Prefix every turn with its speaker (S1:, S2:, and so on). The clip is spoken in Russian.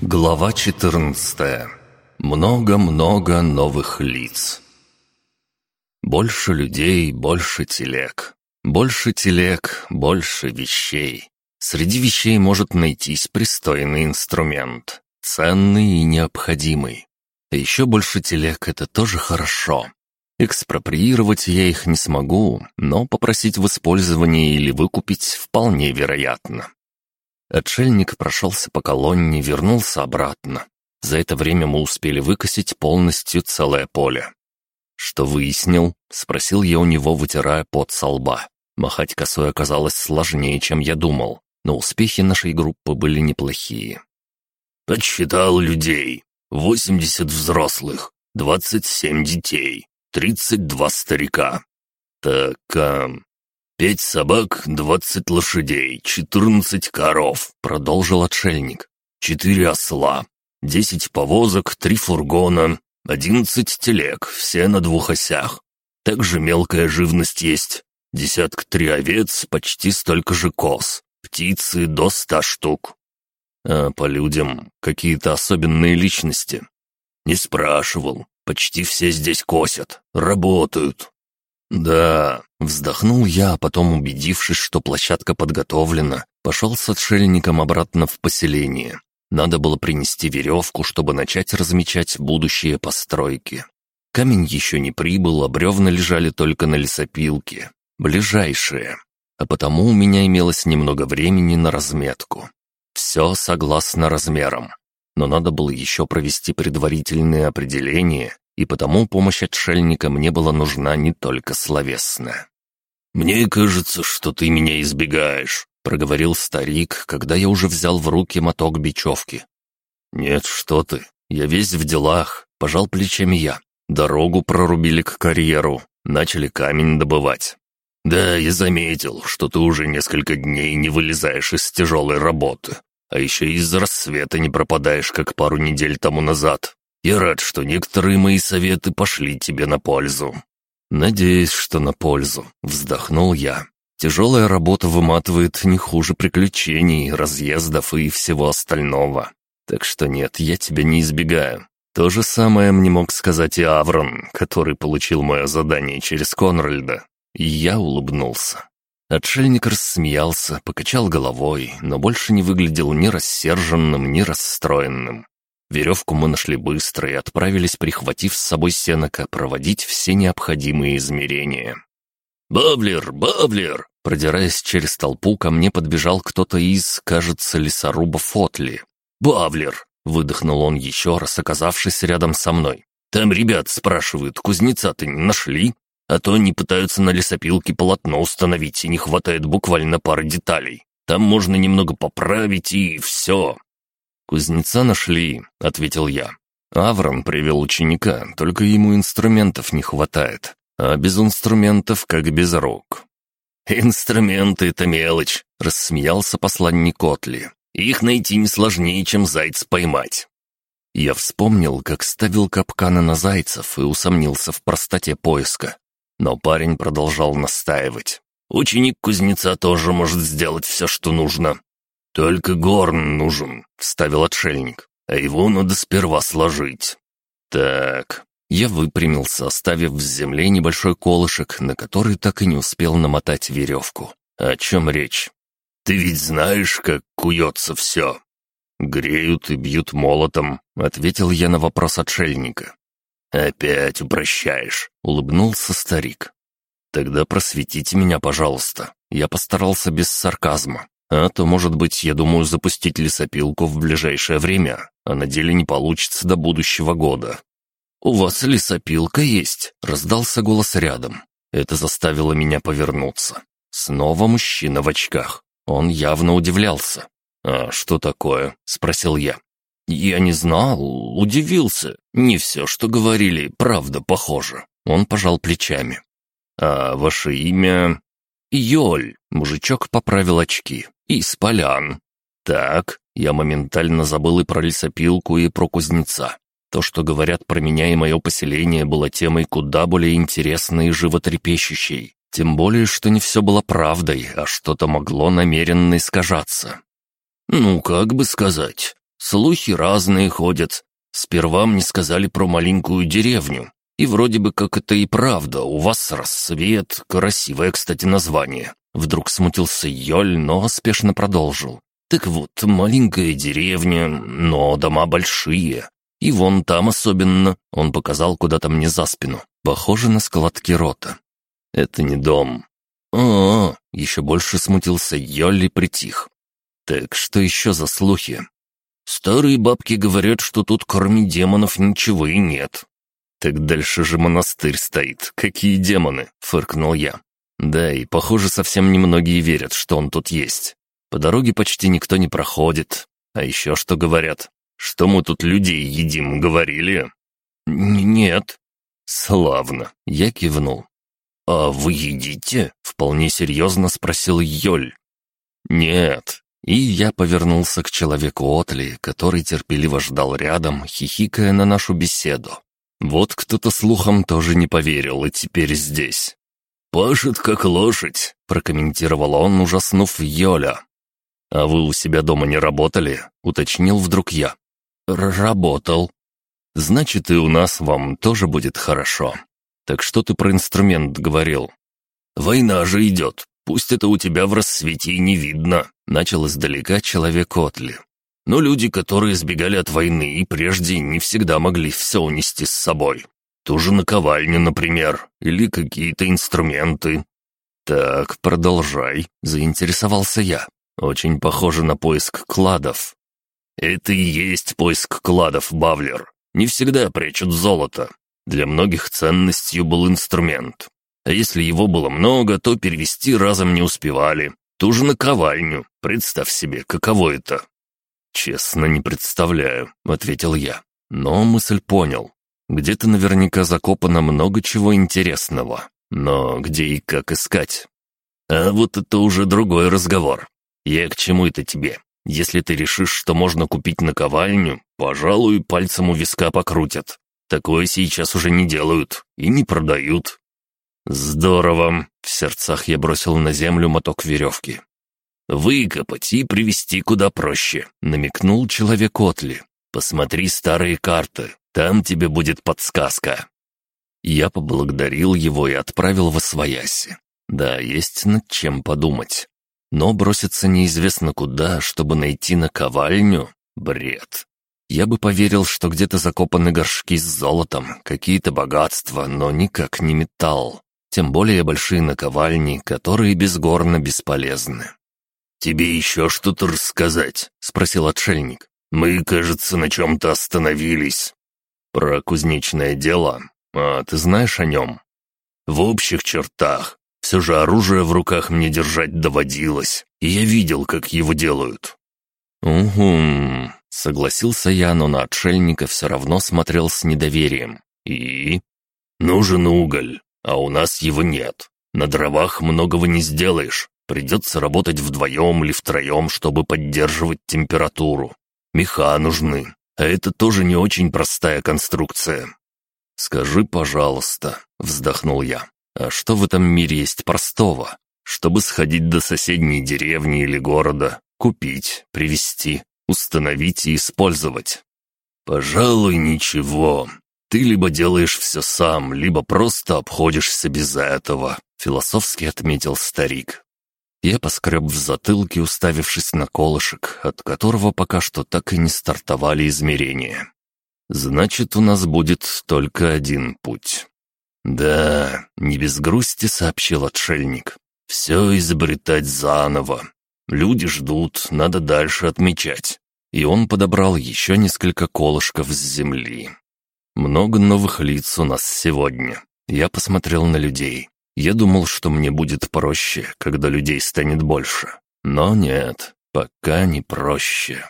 S1: Глава 14. Много-много новых лиц. Больше людей, больше телег. Больше телег, больше вещей. Среди вещей может найтись пристойный инструмент, ценный и необходимый. А еще больше телег — это тоже хорошо. Экспроприировать я их не смогу, но попросить в использовании или выкупить вполне вероятно. Отшельник прошелся по колонне, вернулся обратно. За это время мы успели выкосить полностью целое поле. «Что выяснил?» — спросил я у него, вытирая пот со лба. Махать косой оказалось сложнее, чем я думал, но успехи нашей группы были неплохие.
S2: «Подсчитал людей. Восемьдесят взрослых, двадцать семь детей, тридцать два старика. Так, а, пять собак, двадцать лошадей, четырнадцать коров», — продолжил отшельник. «Четыре осла, десять повозок, три фургона, одиннадцать телег, все на двух осях. Также мелкая живность есть. Десятка три овец, почти столько же коз. Птицы до ста штук. А по людям какие-то особенные личности. Не спрашивал. Почти все здесь косят, работают. Да, вздохнул я, а потом, убедившись, что площадка подготовлена, пошел с отшельником обратно в поселение. Надо было принести веревку, чтобы начать размечать будущие постройки. Камень еще не прибыл, а бревна лежали только на лесопилке. Ближайшие. А потому у меня имелось немного времени на разметку. Все согласно размерам но надо было еще провести предварительные определения, и потому помощь отшельника мне была нужна не только словесная. «Мне кажется, что ты меня избегаешь», — проговорил старик, когда я уже взял в руки моток бечевки.
S1: «Нет, что ты, я весь в делах», — пожал плечами я. Дорогу прорубили к карьеру, начали камень добывать.
S2: «Да, я заметил, что ты уже несколько дней не вылезаешь из тяжелой работы. А еще из рассвета не пропадаешь, как пару недель тому назад. Я рад, что некоторые мои советы пошли тебе на пользу».
S1: «Надеюсь, что на пользу», — вздохнул я. «Тяжелая работа выматывает не хуже приключений, разъездов и всего остального. Так что нет, я тебя не избегаю. То же самое мне мог сказать и Аврон, который получил мое задание через Конральда. И я улыбнулся. Отшельник рассмеялся, покачал головой, но больше не выглядел ни рассерженным, ни расстроенным. Веревку мы нашли быстро и отправились, прихватив с собой сенока, проводить все необходимые измерения.
S2: «Бавлер! Бавлер!»
S1: Продираясь через толпу, ко мне подбежал кто-то из, кажется, лесоруба Фотли.
S2: «Бавлер!»
S1: — выдохнул он еще раз, оказавшись рядом со мной.
S2: «Там ребят спрашивают, кузнеца-то не нашли?» А то они пытаются на лесопилке полотно установить, и не хватает буквально пары деталей. Там можно немного поправить, и все».
S1: «Кузнеца нашли», — ответил я. «Аврон привел ученика, только ему инструментов не хватает. А без инструментов как без рук».
S2: «Инструменты — это мелочь», — рассмеялся посланник Котли. «Их найти не сложнее, чем зайца поймать».
S1: Я вспомнил, как ставил капканы на зайцев и усомнился в простоте поиска. Но парень продолжал настаивать.
S2: «Ученик кузнеца тоже может сделать все, что нужно. Только горн нужен», — вставил отшельник. «А его надо сперва сложить».
S1: «Так...» Я выпрямился, оставив в земле небольшой колышек, на который так и не успел намотать веревку. О чем речь?
S2: «Ты ведь знаешь, как куется все?»
S1: «Греют и бьют молотом», — ответил я на вопрос отшельника.
S2: «Опять упрощаешь», — улыбнулся старик.
S1: «Тогда просветите меня, пожалуйста». Я постарался без сарказма. А то, может быть, я думаю запустить лесопилку в ближайшее время, а на деле не получится до будущего года. «У вас лесопилка есть?» — раздался голос рядом. Это заставило меня повернуться. Снова мужчина в очках. Он явно удивлялся. «А что такое?» — спросил я.
S2: «Я не знал, удивился. Не все, что говорили, правда похоже».
S1: Он пожал плечами. «А ваше имя?»
S2: «Йоль», —
S1: мужичок поправил очки.
S2: «Из полян».
S1: «Так, я моментально забыл и про лесопилку, и про кузнеца. То, что говорят про меня и мое поселение, было темой куда более интересной и животрепещущей. Тем более, что не все было правдой, а что-то могло намеренно искажаться.
S2: «Ну, как бы сказать, Слухи разные ходят. Сперва мне сказали про маленькую деревню. И вроде бы как это и правда, у вас рассвет, красивое, кстати, название. Вдруг смутился Йоль, но спешно продолжил. Так вот, маленькая деревня, но дома большие. И вон там особенно, он показал куда-то мне за спину. Похоже на складки рота. Это не дом. О, -о, -о еще больше смутился Йолли притих. Так что еще за слухи? Старые бабки говорят, что тут кроме демонов ничего и нет. Так дальше же монастырь стоит. Какие демоны? Фыркнул я. Да, и похоже, совсем немногие верят, что он тут есть. По дороге почти никто не проходит. А еще что говорят? Что мы тут людей едим, говорили? Н нет. Славно. Я кивнул. «А вы едите?» — вполне серьезно спросил Йоль. «Нет». И я повернулся к человеку Отли, который терпеливо ждал рядом, хихикая на нашу беседу. Вот кто-то слухом тоже не поверил и теперь здесь. «Пашет, как лошадь», — прокомментировал он, ужаснув Йоля. «А вы у себя дома не работали?» — уточнил вдруг я. «Работал». «Значит, и у нас вам тоже будет хорошо. Так что ты про инструмент говорил?» «Война же идет. Пусть это у тебя в рассвете и не видно», — начал издалека человек Отли. «Но люди, которые сбегали от войны и прежде не всегда могли все унести с собой. Ту же наковальню, например, или какие-то инструменты. «Так, продолжай», — заинтересовался я. «Очень похоже на поиск кладов». «Это и есть поиск кладов, Бавлер. Не всегда прячут золото. Для многих ценностью был инструмент. А если его было много, то перевести разом не успевали. Ту же наковальню. Представь себе, каково это». «Честно, не представляю», — ответил я. Но мысль понял. Где-то наверняка закопано много чего интересного. Но где и как искать? А вот это уже другой разговор. Я к чему это тебе? Если ты решишь, что можно купить наковальню, пожалуй, пальцем у виска покрутят. Такое сейчас уже не делают и не продают. Здорово. В сердцах я бросил на землю моток веревки. «Выкопать и привезти куда проще», — намекнул человек Отли. «Посмотри старые карты. Там тебе будет подсказка». Я поблагодарил его и отправил в Освояси. Да, есть над чем подумать. Но броситься неизвестно куда, чтобы найти наковальню — бред. Я бы поверил, что где-то закопаны горшки с золотом, какие-то богатства, но никак не металл. Тем более большие наковальни, которые безгорно бесполезны. «Тебе еще что-то рассказать?» — спросил отшельник. «Мы, кажется, на чем-то остановились». «Про кузнечное дело? А ты знаешь о нем?» «В общих чертах. Все же оружие в руках мне держать доводилось, и я видел, как его делают». «Угу», — согласился я, но на отшельника все равно смотрел с недоверием. «И?» «Нужен уголь, а у нас его нет. На дровах многого не сделаешь. Придется работать вдвоем или втроем, чтобы поддерживать температуру. Меха нужны, а это тоже не очень простая конструкция. «Скажи, пожалуйста», — вздохнул я, «а что в этом мире есть простого? Чтобы сходить до соседней деревни или города, купить, привезти, установить и использовать?» «Пожалуй, ничего. Ты либо делаешь все сам, либо просто обходишься без этого», — философски отметил старик. Я поскреб в затылке, уставившись на колышек, от которого пока что так и не стартовали измерения. «Значит, у нас будет только один путь». «Да, не без грусти», — сообщил отшельник. «Все изобретать заново. Люди ждут, надо дальше отмечать». И он подобрал еще несколько колышков с земли. «Много новых лиц у нас сегодня». Я посмотрел на людей. Я думал, что мне будет проще, когда людей станет больше. Но нет, пока не проще.